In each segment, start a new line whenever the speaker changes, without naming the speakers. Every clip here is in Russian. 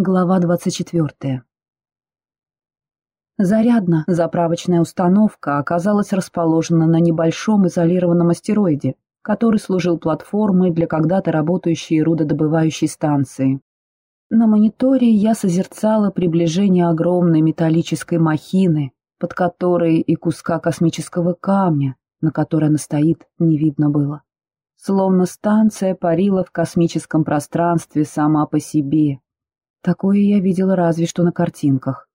Глава 24. Зарядно заправочная установка оказалась расположена на небольшом изолированном астероиде, который служил платформой для когда-то работающей рудодобывающей станции. На мониторе я созерцала приближение огромной металлической махины, под которой и куска космического камня, на которой она стоит, не видно было. Словно станция парила в космическом пространстве сама по себе, Такое я видела разве что на картинках.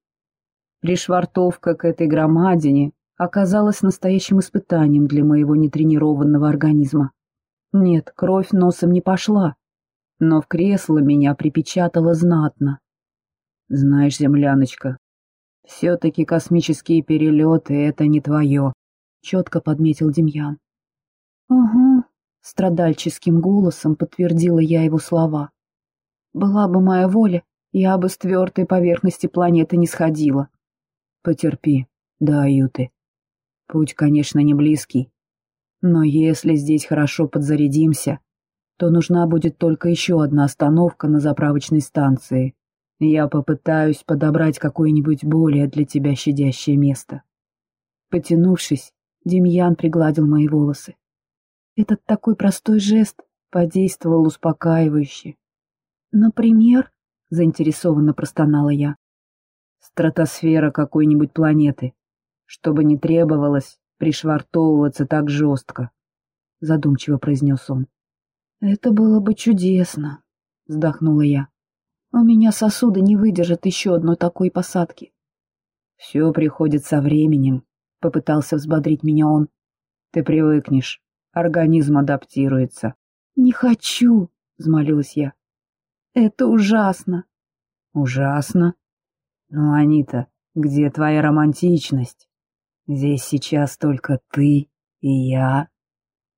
Пришвартовка к этой громадине оказалась настоящим испытанием для моего нетренированного организма. Нет, кровь носом не пошла, но в кресло меня припечатало знатно. Знаешь, земляночка, все-таки космические перелеты — это не твое, — четко подметил Демьян. — Угу, — страдальческим голосом подтвердила я его слова. Была бы моя воля, я бы с твердой поверхности планеты не сходила. Потерпи, да, Юты. Путь, конечно, не близкий. Но если здесь хорошо подзарядимся, то нужна будет только еще одна остановка на заправочной станции. Я попытаюсь подобрать какое-нибудь более для тебя щадящее место. Потянувшись, Демьян пригладил мои волосы. Этот такой простой жест подействовал успокаивающе. Например, заинтересованно простонала я. Стратосфера какой-нибудь планеты, чтобы не требовалось пришвартовываться так жестко, задумчиво произнес он. Это было бы чудесно, вздохнула я. У меня сосуды не выдержат еще одной такой посадки. Все приходит со временем, попытался взбодрить меня он. Ты привыкнешь, организм адаптируется. Не хочу, взмолилась я. Это ужасно. Ужасно. Ну, Анита, где твоя романтичность? Здесь сейчас только ты и я.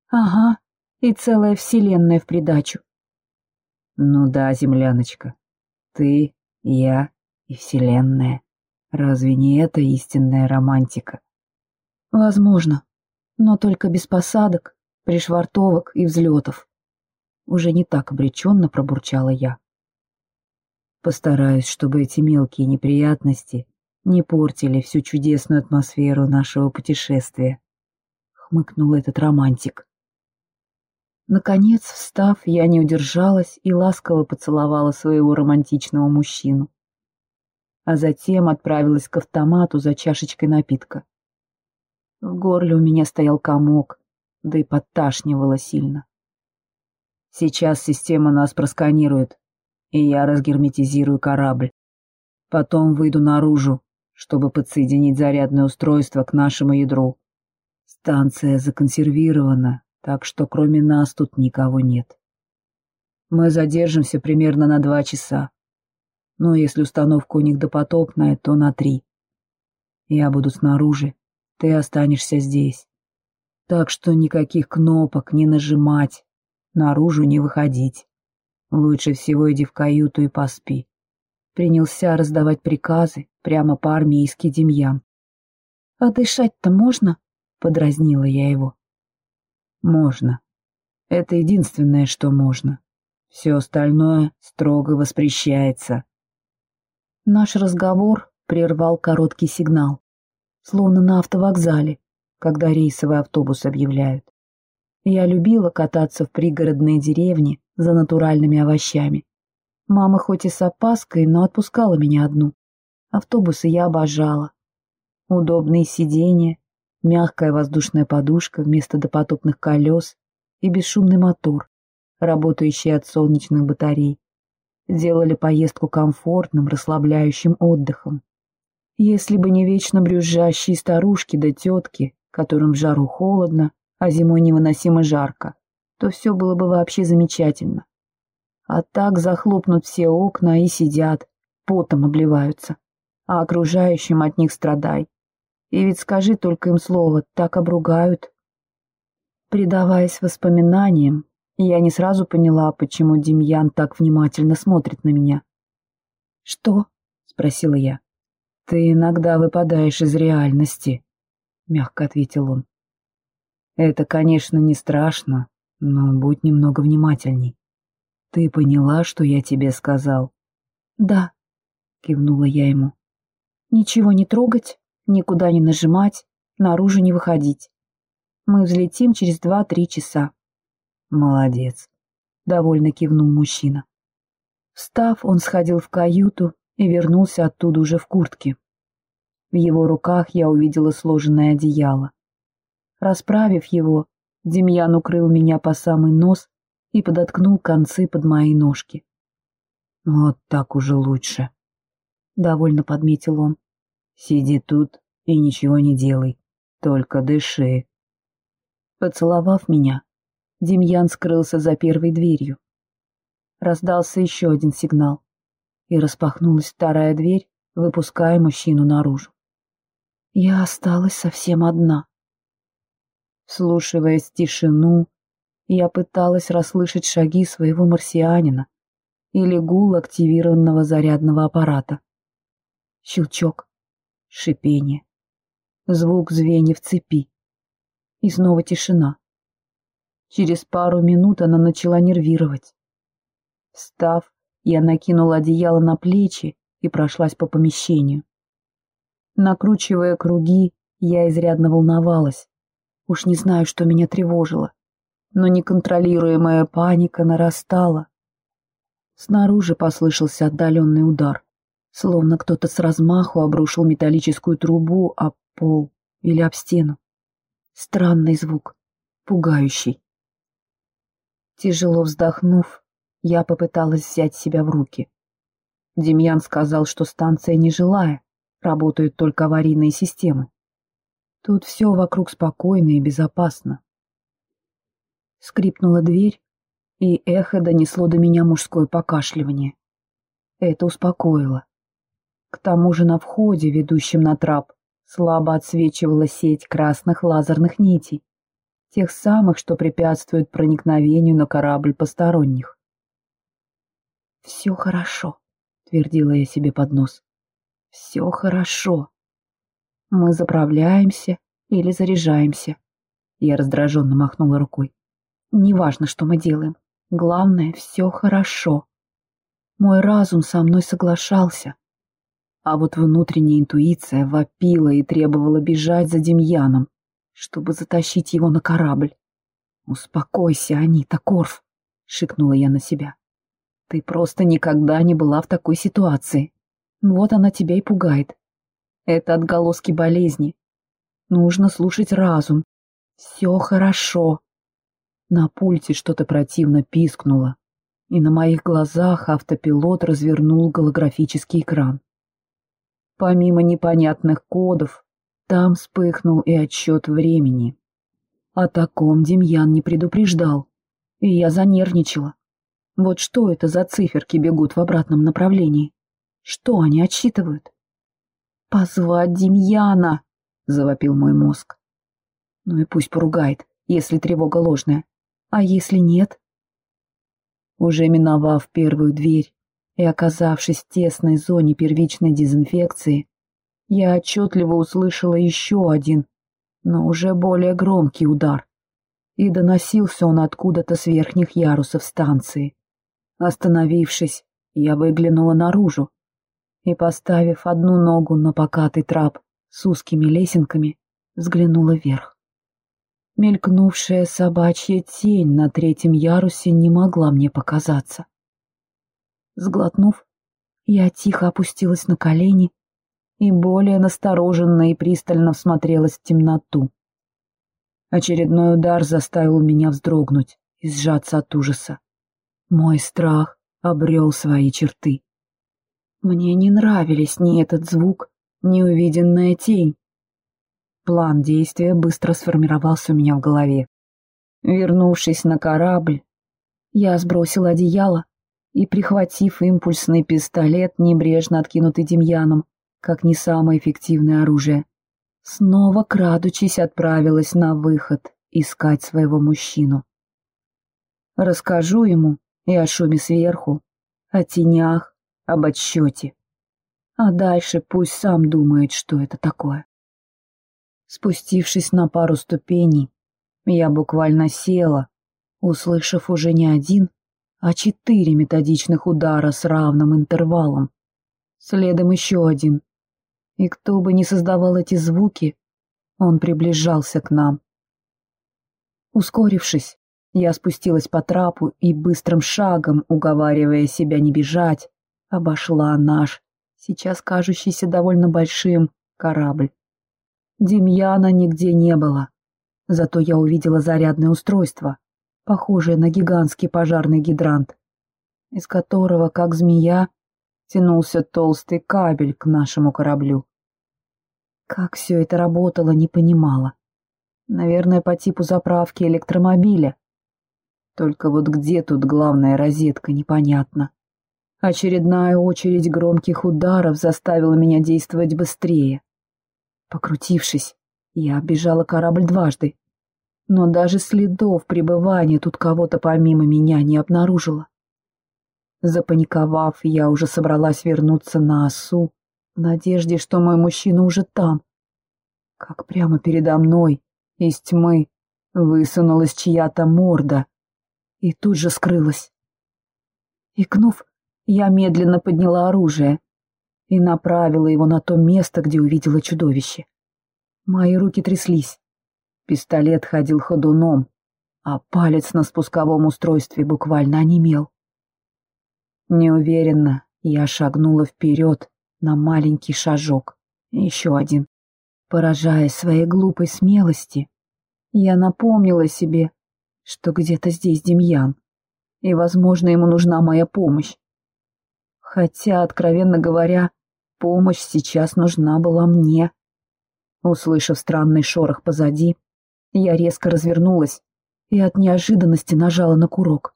Ага, и целая вселенная в придачу. Ну да, земляночка, ты, я и вселенная. Разве не это истинная романтика? Возможно, но только без посадок, пришвартовок и взлетов. Уже не так обреченно пробурчала я. Постараюсь, чтобы эти мелкие неприятности не портили всю чудесную атмосферу нашего путешествия. Хмыкнул этот романтик. Наконец, встав, я не удержалась и ласково поцеловала своего романтичного мужчину. А затем отправилась к автомату за чашечкой напитка. В горле у меня стоял комок, да и подташнивало сильно. Сейчас система нас просканирует, и я разгерметизирую корабль. Потом выйду наружу, чтобы подсоединить зарядное устройство к нашему ядру. Станция законсервирована, так что кроме нас тут никого нет. Мы задержимся примерно на два часа. Но если установка у них допотопная, то на три. Я буду снаружи, ты останешься здесь. Так что никаких кнопок не нажимать, наружу не выходить. Лучше всего иди в каюту и поспи. Принялся раздавать приказы прямо по-армейски Демьян. — А дышать-то можно? — подразнила я его. — Можно. Это единственное, что можно. Все остальное строго воспрещается. Наш разговор прервал короткий сигнал, словно на автовокзале, когда рейсовый автобус объявляют. Я любила кататься в пригородные деревни за натуральными овощами. Мама хоть и с опаской, но отпускала меня одну. Автобусы я обожала. Удобные сиденья, мягкая воздушная подушка вместо допотопных колес и бесшумный мотор, работающий от солнечных батарей, делали поездку комфортным, расслабляющим отдыхом. Если бы не вечно брюзжащие старушки да тетки, которым в жару холодно, а зимой невыносимо жарко, то все было бы вообще замечательно. А так захлопнут все окна и сидят, потом обливаются, а окружающим от них страдай. И ведь скажи только им слово, так обругают. Предаваясь воспоминаниям, я не сразу поняла, почему Демьян так внимательно смотрит на меня. «Что?» — спросила я. «Ты иногда выпадаешь из реальности», — мягко ответил он. Это, конечно, не страшно, но будь немного внимательней. Ты поняла, что я тебе сказал? Да, кивнула я ему. Ничего не трогать, никуда не нажимать, наружу не выходить. Мы взлетим через два-три часа. Молодец, довольно кивнул мужчина. Встав, он сходил в каюту и вернулся оттуда уже в куртке. В его руках я увидела сложенное одеяло. Расправив его, Демьян укрыл меня по самый нос и подоткнул концы под мои ножки. «Вот так уже лучше», — довольно подметил он. «Сиди тут и ничего не делай, только дыши». Поцеловав меня, Демьян скрылся за первой дверью. Раздался еще один сигнал, и распахнулась вторая дверь, выпуская мужчину наружу. Я осталась совсем одна. Вслушиваясь тишину, я пыталась расслышать шаги своего марсианина или гул активированного зарядного аппарата. Щелчок, шипение, звук звеньев цепи. И снова тишина. Через пару минут она начала нервировать. Встав, я накинула одеяло на плечи и прошлась по помещению. Накручивая круги, я изрядно волновалась. Уж не знаю, что меня тревожило, но неконтролируемая паника нарастала. Снаружи послышался отдаленный удар, словно кто-то с размаху обрушил металлическую трубу об пол или об стену. Странный звук, пугающий. Тяжело вздохнув, я попыталась взять себя в руки. Демьян сказал, что станция не жилая, работают только аварийные системы. Тут все вокруг спокойно и безопасно. Скрипнула дверь, и эхо донесло до меня мужское покашливание. Это успокоило. К тому же на входе, ведущем на трап, слабо отсвечивала сеть красных лазерных нитей, тех самых, что препятствуют проникновению на корабль посторонних. «Все хорошо», — твердила я себе под нос. «Все хорошо. Мы заправляемся или заряжаемся». Я раздраженно махнула рукой. «Неважно, что мы делаем. Главное, все хорошо». Мой разум со мной соглашался, а вот внутренняя интуиция вопила и требовала бежать за Демьяном, чтобы затащить его на корабль. «Успокойся, Анита, Корф!» — шикнула я на себя. «Ты просто никогда не была в такой ситуации. Вот она тебя и пугает. Это отголоски болезни. Нужно слушать разум. Все хорошо». На пульте что-то противно пискнуло, и на моих глазах автопилот развернул голографический экран. Помимо непонятных кодов, там вспыхнул и отсчет времени. О таком Демьян не предупреждал, и я занервничала. Вот что это за циферки бегут в обратном направлении? Что они отсчитывают? «Позвать Демьяна!» — завопил мой мозг. Ну и пусть поругает, если тревога ложная. А если нет? Уже миновав первую дверь, и, оказавшись в тесной зоне первичной дезинфекции, я отчетливо услышала еще один, но уже более громкий удар, и доносился он откуда-то с верхних ярусов станции. Остановившись, я выглянула наружу и, поставив одну ногу на покатый трап с узкими лесенками, взглянула вверх. Мелькнувшая собачья тень на третьем ярусе не могла мне показаться. Сглотнув, я тихо опустилась на колени и более настороженно и пристально всмотрелась в темноту. Очередной удар заставил меня вздрогнуть и сжаться от ужаса. Мой страх обрел свои черты. Мне не нравились ни этот звук, ни увиденная тень. План действия быстро сформировался у меня в голове. Вернувшись на корабль, я сбросила одеяло и, прихватив импульсный пистолет, небрежно откинутый Демьяном, как не самое эффективное оружие, снова, крадучись, отправилась на выход искать своего мужчину. Расскажу ему и о шуме сверху, о тенях, об отсчете. А дальше пусть сам думает, что это такое. Спустившись на пару ступеней, я буквально села, услышав уже не один, а четыре методичных удара с равным интервалом. Следом еще один. И кто бы ни создавал эти звуки, он приближался к нам. Ускорившись, я спустилась по трапу и быстрым шагом, уговаривая себя не бежать, обошла наш, сейчас кажущийся довольно большим, корабль. Демьяна нигде не было, зато я увидела зарядное устройство, похожее на гигантский пожарный гидрант, из которого, как змея, тянулся толстый кабель к нашему кораблю. Как все это работало, не понимала. Наверное, по типу заправки электромобиля. Только вот где тут главная розетка, непонятно. Очередная очередь громких ударов заставила меня действовать быстрее. Покрутившись, я оббежала корабль дважды, но даже следов пребывания тут кого-то помимо меня не обнаружила. Запаниковав, я уже собралась вернуться на осу, в надежде, что мой мужчина уже там. Как прямо передо мной, из тьмы, высунулась чья-то морда и тут же скрылась. Икнув, я медленно подняла оружие и направила его на то место, где увидела чудовище. Мои руки тряслись. Пистолет ходил ходуном, а палец на спусковом устройстве буквально онемел. Неуверенно я шагнула вперед на маленький шажок. Еще один. Поражаясь своей глупой смелости, я напомнила себе, что где-то здесь Демьян, и, возможно, ему нужна моя помощь. Хотя, откровенно говоря, помощь сейчас нужна была мне. Услышав странный шорох позади, я резко развернулась и от неожиданности нажала на курок.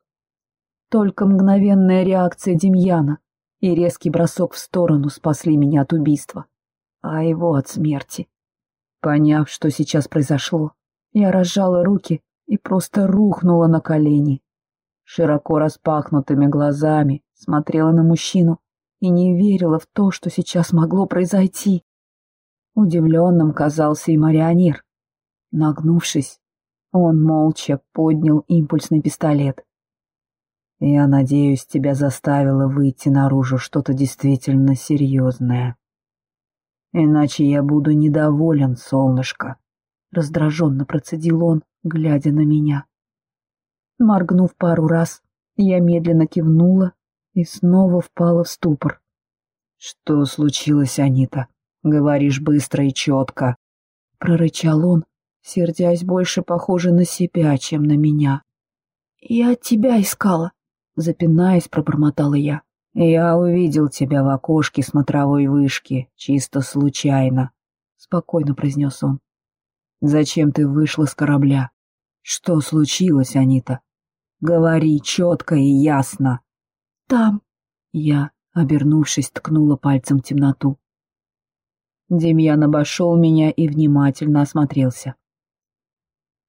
Только мгновенная реакция Демьяна и резкий бросок в сторону спасли меня от убийства, а его от смерти. Поняв, что сейчас произошло, я разжала руки и просто рухнула на колени. Широко распахнутыми глазами смотрела на мужчину и не верила в то, что сейчас могло произойти. Удивленным казался и марионер. Нагнувшись, он молча поднял импульсный пистолет. Я надеюсь, тебя заставило выйти наружу что-то действительно серьезное. Иначе я буду недоволен, солнышко. Раздраженно процедил он, глядя на меня. Моргнув пару раз, я медленно кивнула и снова впала в ступор. «Что случилось, Анита? Говоришь быстро и четко», — прорычал он, сердясь больше похоже на себя, чем на меня. «Я тебя искала», запинаясь, пробормотала я. «Я увидел тебя в окошке смотровой вышки, чисто случайно», — спокойно произнес он. «Зачем ты вышла с корабля? Что случилось, Анита? Говори четко и ясно». «Там». Я, обернувшись, ткнула пальцем в темноту. Демьян обошел меня и внимательно осмотрелся.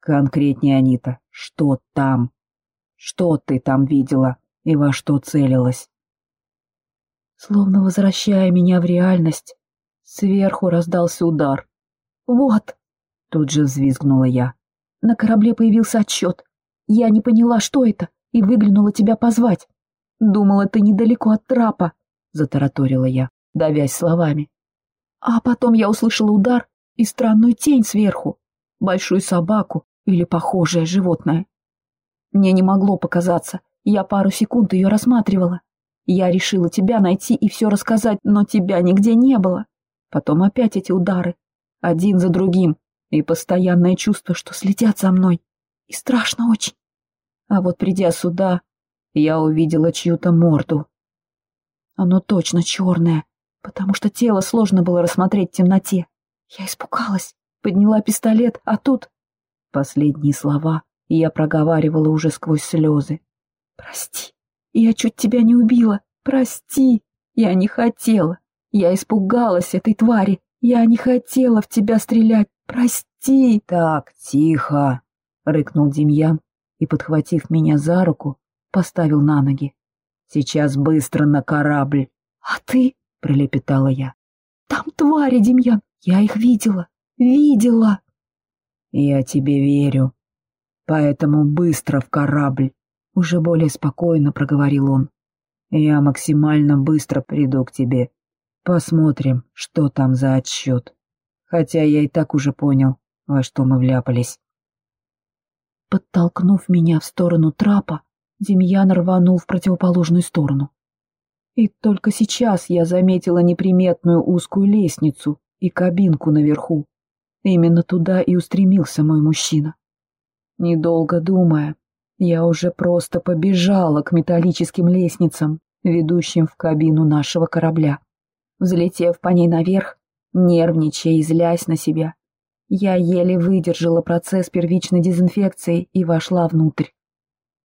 «Конкретнее, Анита, что там?» Что ты там видела и во что целилась? Словно возвращая меня в реальность, сверху раздался удар. «Вот!» — тут же взвизгнула я. На корабле появился отчет. Я не поняла, что это, и выглянула тебя позвать. Думала, ты недалеко от трапа, — затараторила я, давясь словами. А потом я услышала удар и странную тень сверху, большую собаку или похожее животное. Мне не могло показаться. Я пару секунд ее рассматривала. Я решила тебя найти и все рассказать, но тебя нигде не было. Потом опять эти удары. Один за другим. И постоянное чувство, что следят за мной. И страшно очень. А вот придя сюда, я увидела чью-то морду. Оно точно черное, потому что тело сложно было рассмотреть в темноте. Я испугалась, подняла пистолет, а тут... Последние слова я проговаривала уже сквозь слезы. «Прости, я чуть тебя не убила. Прости, я не хотела. Я испугалась этой твари. Я не хотела в тебя стрелять. Прости!» «Так, тихо!» — рыкнул Демьян и, подхватив меня за руку, поставил на ноги. «Сейчас быстро на корабль!» «А ты?» — пролепетала я. «Там твари, Демьян! Я их видела! Видела!» «Я тебе верю!» Поэтому быстро в корабль, уже более спокойно проговорил он. Я максимально быстро приду к тебе. Посмотрим, что там за отсчет. Хотя я и так уже понял, во что мы вляпались. Подтолкнув меня в сторону трапа, Демьян рванул в противоположную сторону. И только сейчас я заметила неприметную узкую лестницу и кабинку наверху. Именно туда и устремился мой мужчина. Недолго думая, я уже просто побежала к металлическим лестницам, ведущим в кабину нашего корабля. Взлетев по ней наверх, нервничая и злясь на себя, я еле выдержала процесс первичной дезинфекции и вошла внутрь.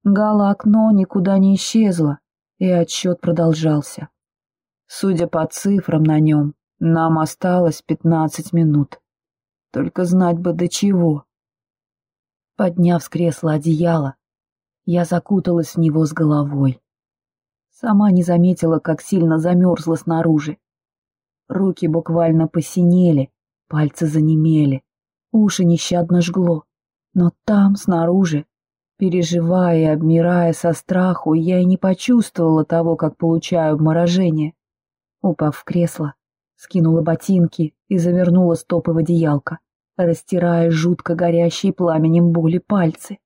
Гала-окно никуда не исчезло, и отсчет продолжался. Судя по цифрам на нем, нам осталось пятнадцать минут. Только знать бы до чего. Подняв с кресла одеяло, я закуталась в него с головой. Сама не заметила, как сильно замерзла снаружи. Руки буквально посинели, пальцы занемели, уши нещадно жгло. Но там, снаружи, переживая и обмирая со страху, я и не почувствовала того, как получаю обморожение. Упав в кресло, скинула ботинки и завернула стопы в одеялко, растирая жутко горящие пламенем боли пальцы.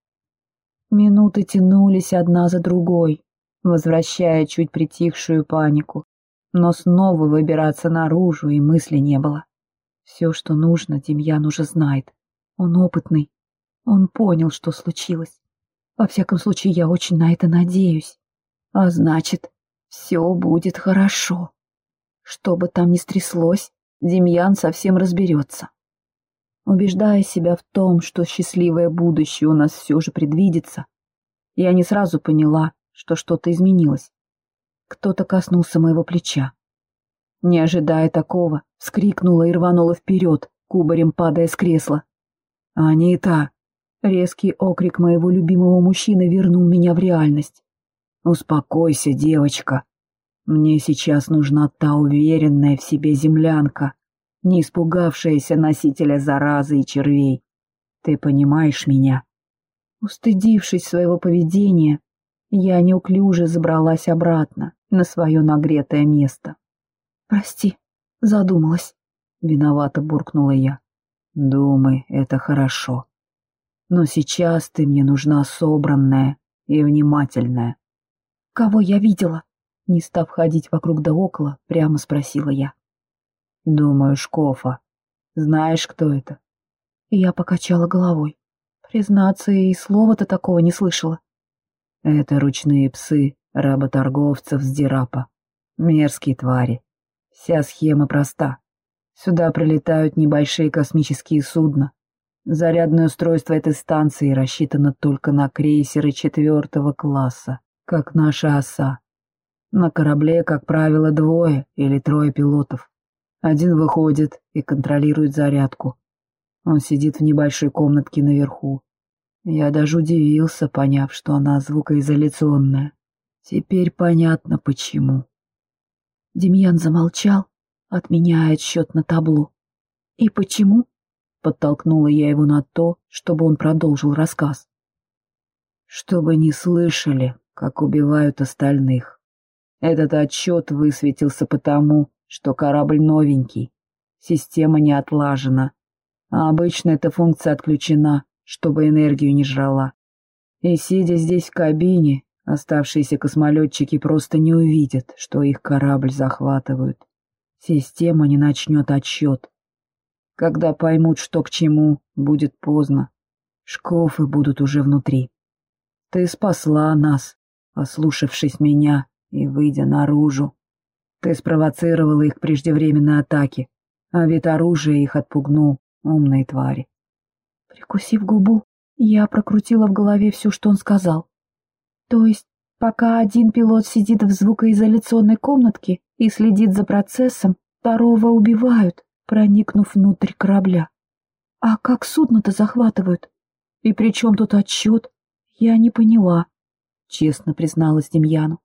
Минуты тянулись одна за другой, возвращая чуть притихшую панику, но снова выбираться наружу и мысли не было. Все, что нужно, Демьян уже знает. Он опытный. Он понял, что случилось. Во всяком случае, я очень на это надеюсь. А значит, все будет хорошо. Что бы там ни стряслось, Демьян совсем разберется. Убеждая себя в том, что счастливое будущее у нас все же предвидится, я не сразу поняла, что что-то изменилось. Кто-то коснулся моего плеча. Не ожидая такого, вскрикнула и рванула вперед, кубарем падая с кресла. «Анита!» Резкий окрик моего любимого мужчины вернул меня в реальность. «Успокойся, девочка. Мне сейчас нужна та уверенная в себе землянка, не испугавшаяся носителя заразы и червей. Ты понимаешь меня?» Устыдившись своего поведения, я неуклюже забралась обратно на свое нагретое место. «Прости, задумалась», — виновато буркнула я. «Думай, это хорошо. Но сейчас ты мне нужна собранная и внимательная». «Кого я видела?» Не став ходить вокруг да около, прямо спросила я. «Думаю, Шкофа. Знаешь, кто это?» Я покачала головой. Признаться, и слова-то такого не слышала. «Это ручные псы работорговцев с Дирапа. Мерзкие твари. Вся схема проста. Сюда прилетают небольшие космические судна. Зарядное устройство этой станции рассчитано только на крейсеры четвертого класса, как наша оса. На корабле, как правило, двое или трое пилотов. Один выходит и контролирует зарядку. Он сидит в небольшой комнатке наверху. Я даже удивился, поняв, что она звукоизоляционная. Теперь понятно, почему. Демьян замолчал, отменяя отсчет на табло. «И почему?» — подтолкнула я его на то, чтобы он продолжил рассказ. «Чтобы не слышали, как убивают остальных. Этот отчет высветился потому, что корабль новенький, система не отлажена, а обычно эта функция отключена, чтобы энергию не жрала. И сидя здесь в кабине, оставшиеся космолетчики просто не увидят, что их корабль захватывают. Система не начнет отсчет. Когда поймут, что к чему, будет поздно. Шкофы будут уже внутри. Ты спасла нас, послушавшись меня и выйдя наружу. Ты спровоцировала их преждевременной атаки, а вид оружия их отпугнул, умные твари. Прикусив губу, я прокрутила в голове все, что он сказал. То есть, пока один пилот сидит в звукоизоляционной комнатке и следит за процессом, второго убивают, проникнув внутрь корабля. А как судно-то захватывают? И при чем тут отчет? Я не поняла, честно призналась Демьяну.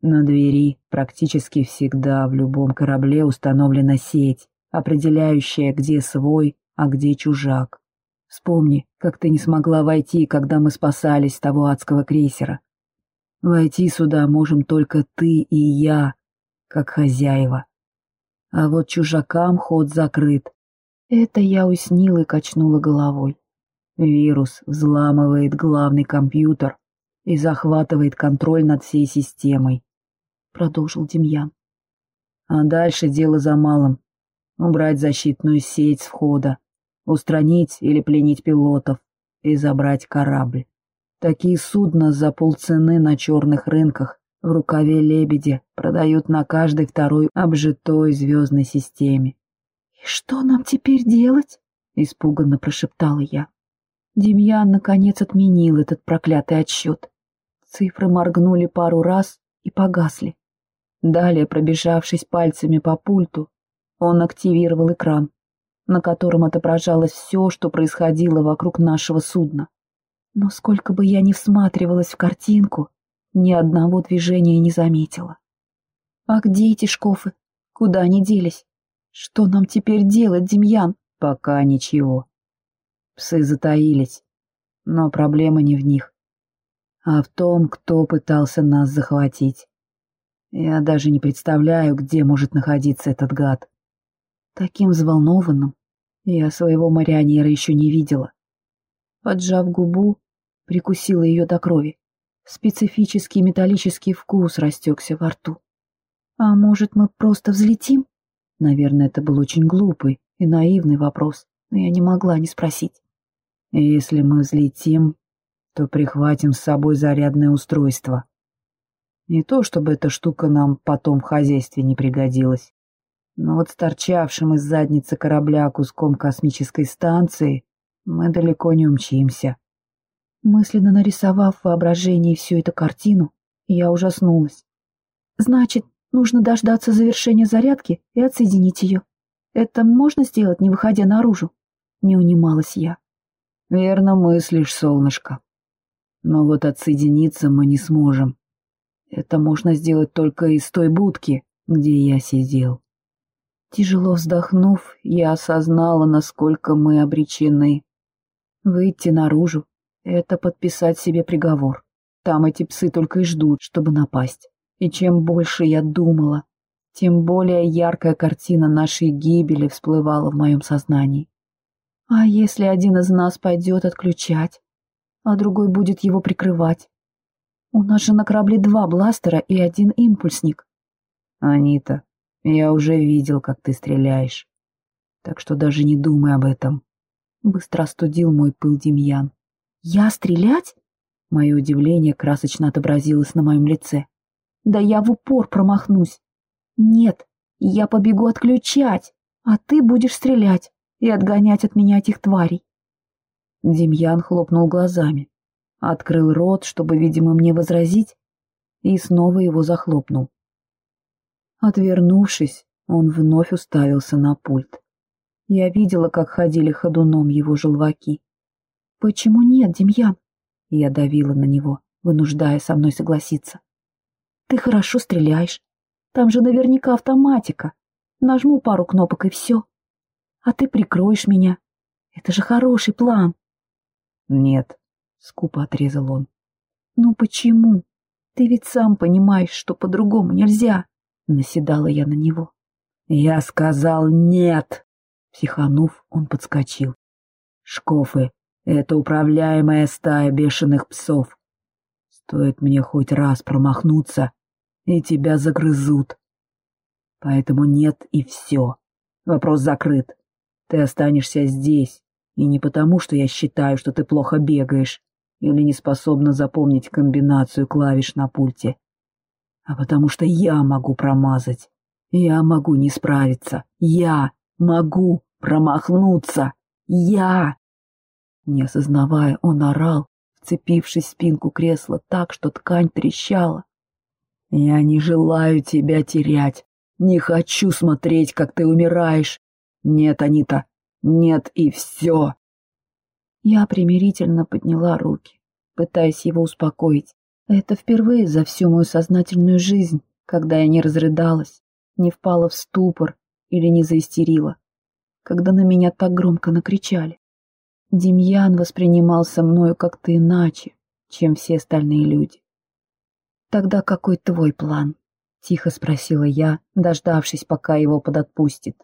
На двери практически всегда в любом корабле установлена сеть, определяющая, где свой, а где чужак. Вспомни, как ты не смогла войти, когда мы спасались с того адского крейсера. Войти сюда можем только ты и я, как хозяева. а вот чужакам ход закрыт. Это я уснила и качнула головой. Вирус взламывает главный компьютер и захватывает контроль над всей системой, — продолжил Демьян. А дальше дело за малым. Убрать защитную сеть с входа, устранить или пленить пилотов и забрать корабль. Такие судна за полцены на черных рынках в рукаве лебеди продают на каждой второй обжитой звездной системе. «И что нам теперь делать?» — испуганно прошептала я. Демьян, наконец, отменил этот проклятый отсчет. Цифры моргнули пару раз и погасли. Далее, пробежавшись пальцами по пульту, он активировал экран, на котором отображалось все, что происходило вокруг нашего судна. Но сколько бы я ни всматривалась в картинку, ни одного движения не заметила. А где эти шкофы? Куда они делись? Что нам теперь делать, Демьян? Пока ничего. Псы затаились, но проблема не в них, а в том, кто пытался нас захватить. Я даже не представляю, где может находиться этот гад. Таким взволнованным я своего марионера еще не видела. Поджав губу, прикусила ее до крови. Специфический металлический вкус растекся во рту. А может, мы просто взлетим? Наверное, это был очень глупый и наивный вопрос, но я не могла не спросить. Если мы взлетим, то прихватим с собой зарядное устройство. Не то, чтобы эта штука нам потом в хозяйстве не пригодилась, но вот с торчавшим из задницы корабля куском космической станции мы далеко не умчимся. Мысленно нарисовав в воображении всю эту картину, я ужаснулась. Значит, нужно дождаться завершения зарядки и отсоединить ее. Это можно сделать, не выходя наружу? Не унималась я. Верно мыслишь, солнышко. Но вот отсоединиться мы не сможем. Это можно сделать только из той будки, где я сидел. Тяжело вздохнув, я осознала, насколько мы обречены. Выйти наружу — это подписать себе приговор. Там эти псы только и ждут, чтобы напасть. И чем больше я думала, тем более яркая картина нашей гибели всплывала в моем сознании. А если один из нас пойдет отключать, а другой будет его прикрывать? У нас же на корабле два бластера и один импульсник. Анита, я уже видел, как ты стреляешь. Так что даже не думай об этом. Быстро остудил мой пыл Демьян. Я стрелять? Мое удивление красочно отобразилось на моем лице. Да я в упор промахнусь. Нет, я побегу отключать, а ты будешь стрелять и отгонять от меня этих тварей. Демьян хлопнул глазами, открыл рот, чтобы, видимо, мне возразить, и снова его захлопнул. Отвернувшись, он вновь уставился на пульт. Я видела, как ходили ходуном его желваки. «Почему нет, Демьян?» Я давила на него, вынуждая со мной согласиться. «Ты хорошо стреляешь. Там же наверняка автоматика. Нажму пару кнопок и все а ты прикроешь меня. Это же хороший план. Нет, скупо отрезал он. Ну почему? Ты ведь сам понимаешь, что по-другому нельзя. Наседала я на него. Я сказал нет. Психанув, он подскочил. Шкофы — это управляемая стая бешеных псов. Стоит мне хоть раз промахнуться, и тебя загрызут. Поэтому нет и все. Вопрос закрыт. Ты останешься здесь, и не потому, что я считаю, что ты плохо бегаешь или не способна запомнить комбинацию клавиш на пульте, а потому что я могу промазать. Я могу не справиться. Я могу промахнуться. Я! Не осознавая, он орал, вцепившись в спинку кресла так, что ткань трещала. «Я не желаю тебя терять. Не хочу смотреть, как ты умираешь. Нет, Анита, нет и все. Я примирительно подняла руки, пытаясь его успокоить. Это впервые за всю мою сознательную жизнь, когда я не разрыдалась, не впала в ступор или не заистерила, когда на меня так громко накричали. Демьян воспринимался мною как-то иначе, чем все остальные люди. Тогда какой твой план? — тихо спросила я, дождавшись, пока его подотпустит.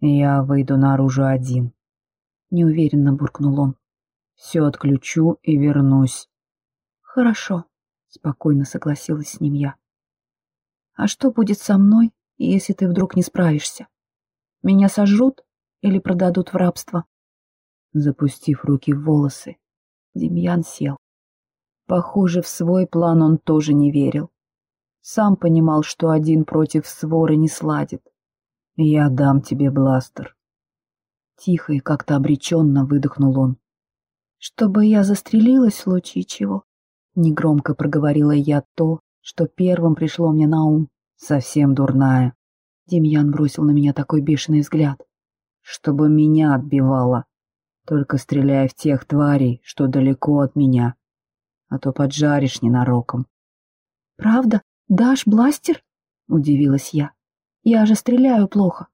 «Я выйду наружу один», — неуверенно буркнул он. «Все отключу и вернусь». «Хорошо», — спокойно согласилась с ним я. «А что будет со мной, если ты вдруг не справишься? Меня сожрут или продадут в рабство?» Запустив руки в волосы, Демьян сел. Похоже, в свой план он тоже не верил. Сам понимал, что один против своры не сладит. «Я дам тебе бластер». Тихо и как-то обреченно выдохнул он. «Чтобы я застрелилась в случае чего?» Негромко проговорила я то, что первым пришло мне на ум. «Совсем дурная». Демьян бросил на меня такой бешеный взгляд. «Чтобы меня отбивала. Только стреляй в тех тварей, что далеко от меня. А то поджаришь ненароком». «Правда? Дашь бластер?» — удивилась я. Я же стреляю плохо.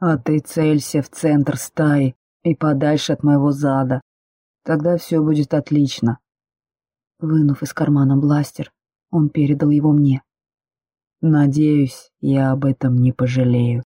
А ты целься в центр стаи и подальше от моего зада. Тогда все будет отлично. Вынув из кармана бластер, он передал его мне. Надеюсь, я об этом не пожалею.